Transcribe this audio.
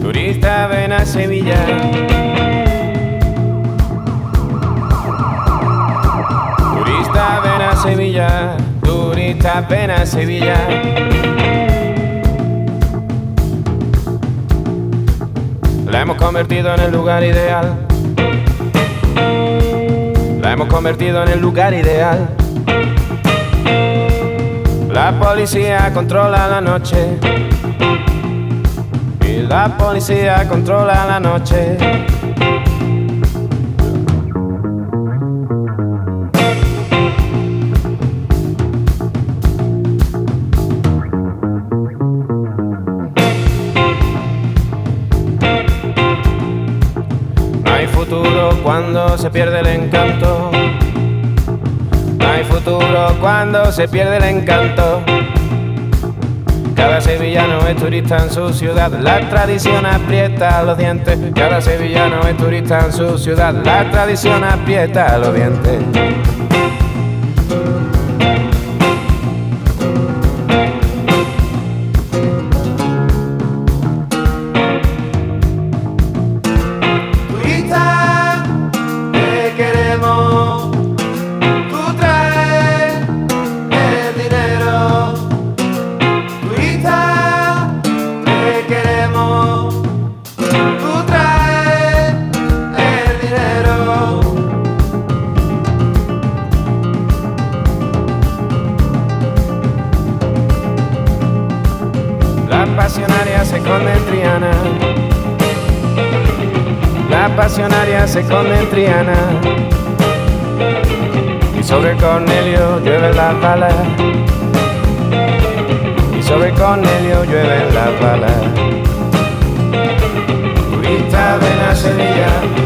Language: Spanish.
turista ven a Sevilla. Turista ven a Sevilla, turista ven a Sevilla. La hemos convertido en el lugar ideal. La hemos convertido en el lugar ideal. La policía controla la noche. La policía controla la noche. No hay futuro cuando se pierde el encanto. No hay futuro cuando se pierde el encanto. Cada sevillano es turista en su ciudad, la tradición aprieta los dientes. Cada sevillano es turista en su ciudad, la tradición aprieta los dientes. Se esconde en Triana. La pasionaria se esconde en Triana. Y sobre Cornelio llueven las balas. Y sobre Cornelio llueven las balas. Turista ven a Sevilla,